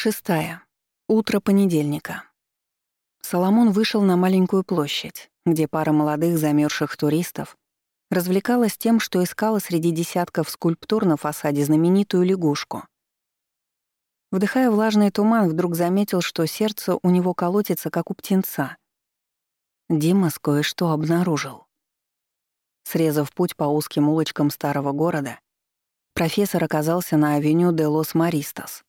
Шестая. Утро понедельника. Соломон вышел на маленькую площадь, где пара молодых замерзших туристов развлекалась тем, что искала среди десятков скульптур на фасаде знаменитую лягушку. Вдыхая влажный туман, вдруг заметил, что сердце у него колотится, как у птенца. Димас кое-что обнаружил. Срезав путь по узким улочкам старого города, профессор оказался на авеню де Лос Маристас —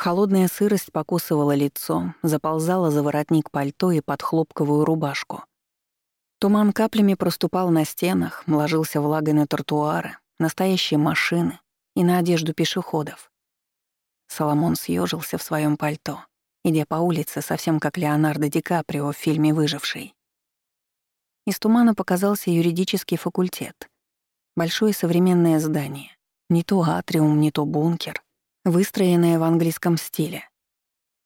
Холодная сырость покусывала лицо, заползала за воротник пальто и под хлопковую рубашку. Туман каплями проступал на стенах, ложился влагой на тротуары, настоящие машины и на одежду пешеходов. Соломон съежился в своем пальто, идя по улице совсем как Леонардо Ди Каприо в фильме «Выживший». Из тумана показался юридический факультет. Большое современное здание. Не то атриум, не то бункер — выстроенная в английском стиле.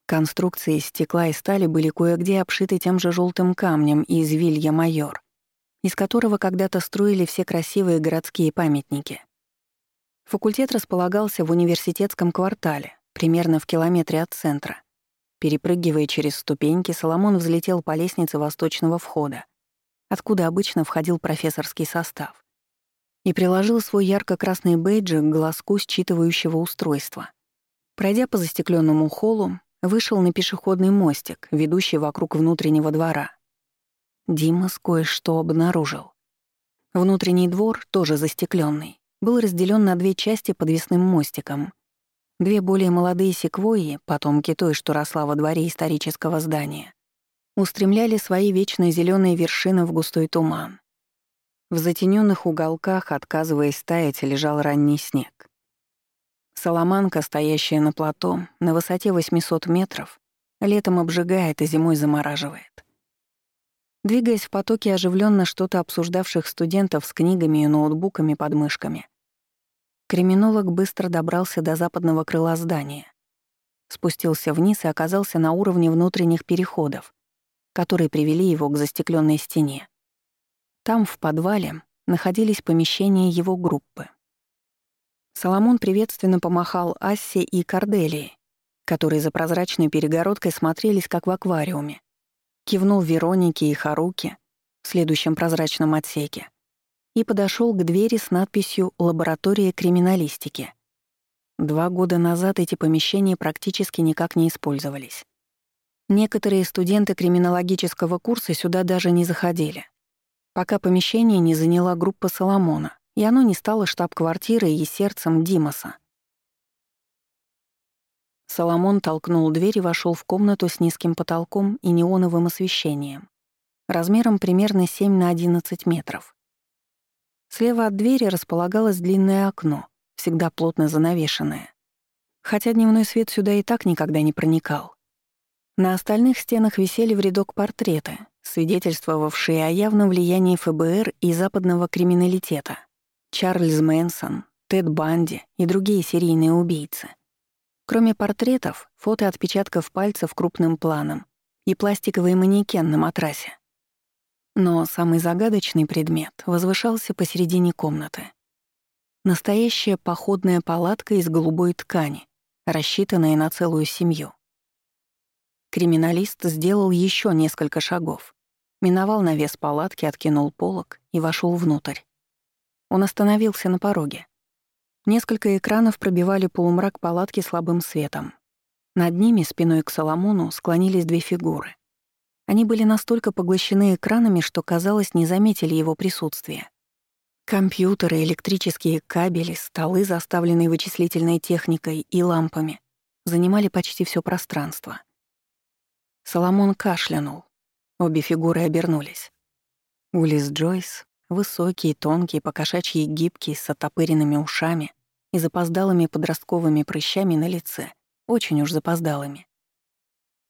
Конструкции из стекла и стали были кое-где обшиты тем же желтым камнем из Вилья-Майор, из которого когда-то строили все красивые городские памятники. Факультет располагался в университетском квартале, примерно в километре от центра. Перепрыгивая через ступеньки, Соломон взлетел по лестнице восточного входа, откуда обычно входил профессорский состав и приложил свой ярко-красный бейджик к глазку считывающего устройства. Пройдя по застекленному холлу, вышел на пешеходный мостик, ведущий вокруг внутреннего двора. Димас кое-что обнаружил. Внутренний двор, тоже застекленный, был разделен на две части подвесным мостиком. Две более молодые секвойи, потомки той, что росла во дворе исторического здания, устремляли свои вечно зеленые вершины в густой туман. В затененных уголках, отказываясь таять, лежал ранний снег. Соломанка, стоящая на плато, на высоте 800 метров, летом обжигает и зимой замораживает. Двигаясь в потоке оживленно что-то обсуждавших студентов с книгами и ноутбуками под мышками, криминолог быстро добрался до западного крыла здания, спустился вниз и оказался на уровне внутренних переходов, которые привели его к застекленной стене. Там, в подвале, находились помещения его группы. Соломон приветственно помахал Ассе и Корделии, которые за прозрачной перегородкой смотрелись как в аквариуме. Кивнул Веронике и Харуке в следующем прозрачном отсеке и подошел к двери с надписью «Лаборатория криминалистики». Два года назад эти помещения практически никак не использовались. Некоторые студенты криминологического курса сюда даже не заходили пока помещение не заняла группа Соломона, и оно не стало штаб-квартирой и сердцем Димаса. Соломон толкнул дверь и вошел в комнату с низким потолком и неоновым освещением, размером примерно 7 на 11 метров. Слева от двери располагалось длинное окно, всегда плотно занавешенное. Хотя дневной свет сюда и так никогда не проникал. На остальных стенах висели в рядок портреты, свидетельствовавшие о явном влиянии ФБР и западного криминалитета. Чарльз Мэнсон, Тед Банди и другие серийные убийцы. Кроме портретов, фото отпечатков пальцев крупным планом и пластиковый манекен на матрасе. Но самый загадочный предмет возвышался посередине комнаты. Настоящая походная палатка из голубой ткани, рассчитанная на целую семью. Криминалист сделал еще несколько шагов. Миновал навес палатки, откинул полог и вошел внутрь. Он остановился на пороге. Несколько экранов пробивали полумрак палатки слабым светом. Над ними, спиной к Соломону, склонились две фигуры. Они были настолько поглощены экранами, что, казалось, не заметили его присутствия. Компьютеры, электрические кабели, столы, заставленные вычислительной техникой и лампами, занимали почти все пространство — Соломон кашлянул. Обе фигуры обернулись. Улис Джойс, высокий, тонкий, покошачьи гибкий, с отопыренными ушами и запоздалыми подростковыми прыщами на лице, очень уж запоздалыми.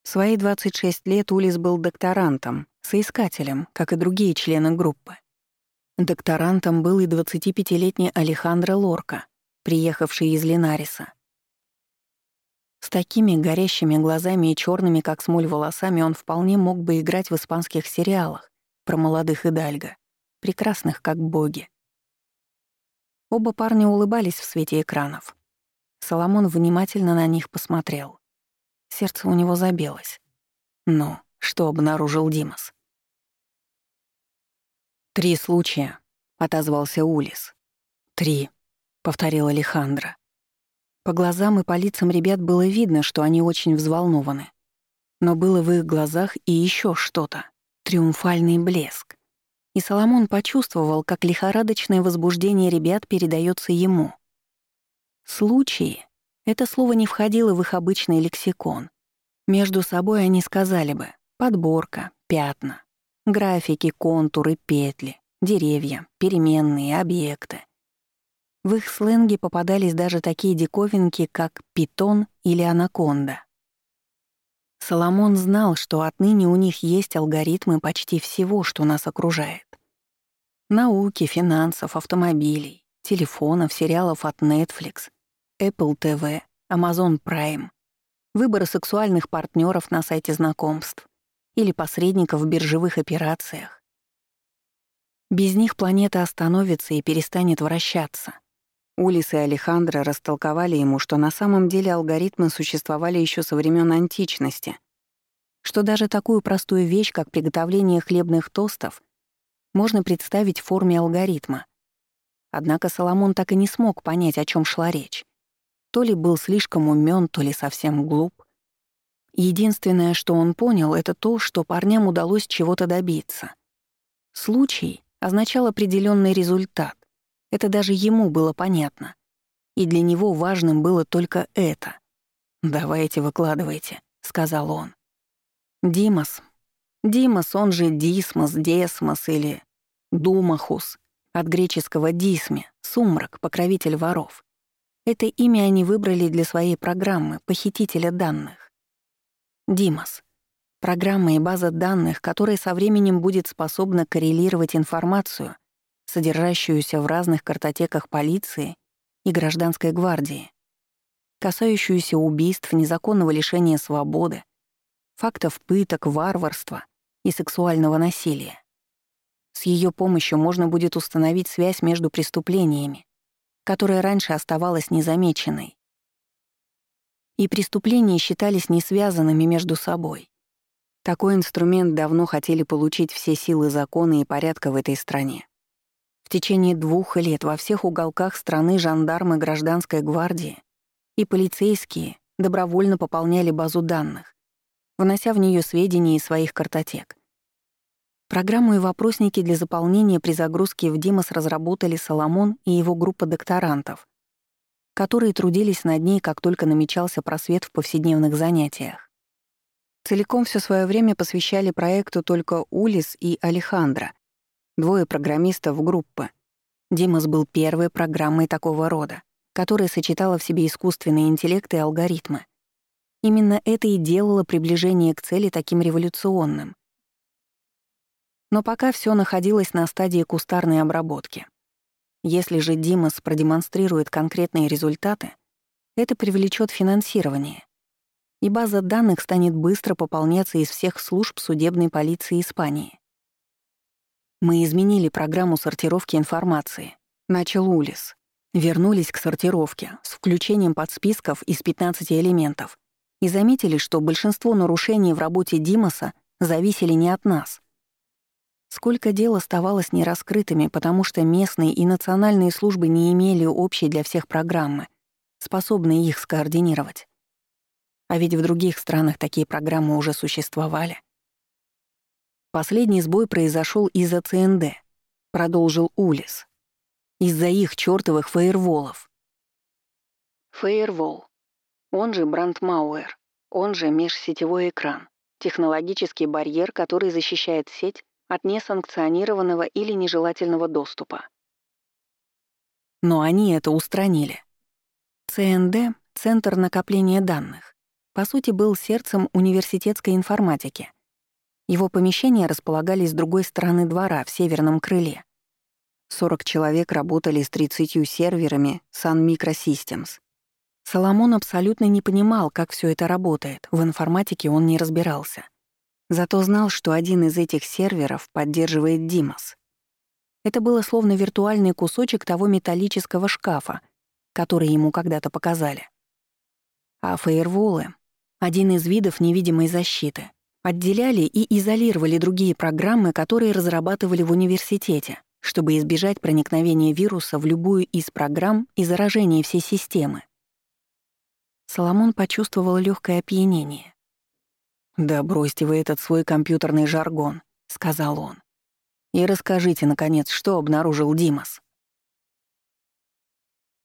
В свои 26 лет Улис был докторантом, соискателем, как и другие члены группы. Докторантом был и 25-летний Алехандро Лорка, приехавший из Линариса, с такими горящими глазами и черными, как смоль, волосами он вполне мог бы играть в испанских сериалах про молодых Идальго, прекрасных как боги. Оба парня улыбались в свете экранов. Соломон внимательно на них посмотрел. Сердце у него забилось. Ну, что обнаружил Димас? «Три случая», — отозвался Улис. «Три», — повторила Алехандро. По глазам и по лицам ребят было видно, что они очень взволнованы. Но было в их глазах и еще что-то — триумфальный блеск. И Соломон почувствовал, как лихорадочное возбуждение ребят передается ему. «Случаи» — это слово не входило в их обычный лексикон. Между собой они сказали бы «подборка», «пятна», графики, контуры, петли, деревья, переменные, объекты. В их сленге попадались даже такие диковинки, как питон или анаконда. Соломон знал, что отныне у них есть алгоритмы почти всего, что нас окружает. Науки, финансов, автомобилей, телефонов, сериалов от Netflix, Apple TV, Amazon Prime, выбора сексуальных партнеров на сайте знакомств или посредников в биржевых операциях. Без них планета остановится и перестанет вращаться. Улис и Алехандро растолковали ему, что на самом деле алгоритмы существовали еще со времен античности, что даже такую простую вещь, как приготовление хлебных тостов, можно представить в форме алгоритма. Однако Соломон так и не смог понять, о чем шла речь. То ли был слишком умен, то ли совсем глуп. Единственное, что он понял, это то, что парням удалось чего-то добиться. Случай означал определенный результат, это даже ему было понятно. И для него важным было только это. «Давайте, выкладывайте», — сказал он. Димас. Димас, он же Дисмос, Десмос или Думахус, от греческого «дисме» — сумрак, покровитель воров. Это имя они выбрали для своей программы «Похитителя данных». Димас — программа и база данных, которая со временем будет способна коррелировать информацию содержащуюся в разных картотеках полиции и гражданской гвардии, касающуюся убийств, незаконного лишения свободы, фактов пыток, варварства и сексуального насилия. С ее помощью можно будет установить связь между преступлениями, которая раньше оставалась незамеченной. И преступления считались не связанными между собой. Такой инструмент давно хотели получить все силы закона и порядка в этой стране. В течение двух лет во всех уголках страны жандармы гражданской гвардии и полицейские добровольно пополняли базу данных, внося в нее сведения из своих картотек. Программу и вопросники для заполнения при загрузке в Димас разработали Соломон и его группа докторантов, которые трудились над ней, как только намечался просвет в повседневных занятиях. Целиком все свое время посвящали проекту только Улис и Алехандро, Двое программистов группы. Димас был первой программой такого рода, которая сочетала в себе искусственный интеллект и алгоритмы. Именно это и делало приближение к цели таким революционным. Но пока все находилось на стадии кустарной обработки. Если же Димас продемонстрирует конкретные результаты, это привлечет финансирование, и база данных станет быстро пополняться из всех служб судебной полиции Испании. Мы изменили программу сортировки информации. Начал Улис. Вернулись к сортировке с включением подсписков из 15 элементов и заметили, что большинство нарушений в работе Димаса зависели не от нас. Сколько дел оставалось нераскрытыми, потому что местные и национальные службы не имели общей для всех программы, способной их скоординировать. А ведь в других странах такие программы уже существовали. Последний сбой произошел из-за ЦНД, продолжил Улис. Из-за их чёртовых фаерволов. Фаервол. Он же брандмауэр. Он же межсетевой экран. Технологический барьер, который защищает сеть от несанкционированного или нежелательного доступа. Но они это устранили. ЦНД — Центр накопления данных. По сути, был сердцем университетской информатики — его помещения располагались с другой стороны двора, в северном крыле. 40 человек работали с 30 серверами Sun Microsystems. Соломон абсолютно не понимал, как все это работает, в информатике он не разбирался. Зато знал, что один из этих серверов поддерживает Димас. Это было словно виртуальный кусочек того металлического шкафа, который ему когда-то показали. А фаерволы один из видов невидимой защиты. Отделяли и изолировали другие программы, которые разрабатывали в университете, чтобы избежать проникновения вируса в любую из программ и заражения всей системы. Соломон почувствовал легкое опьянение. «Да бросьте вы этот свой компьютерный жаргон», — сказал он. «И расскажите, наконец, что обнаружил Димас».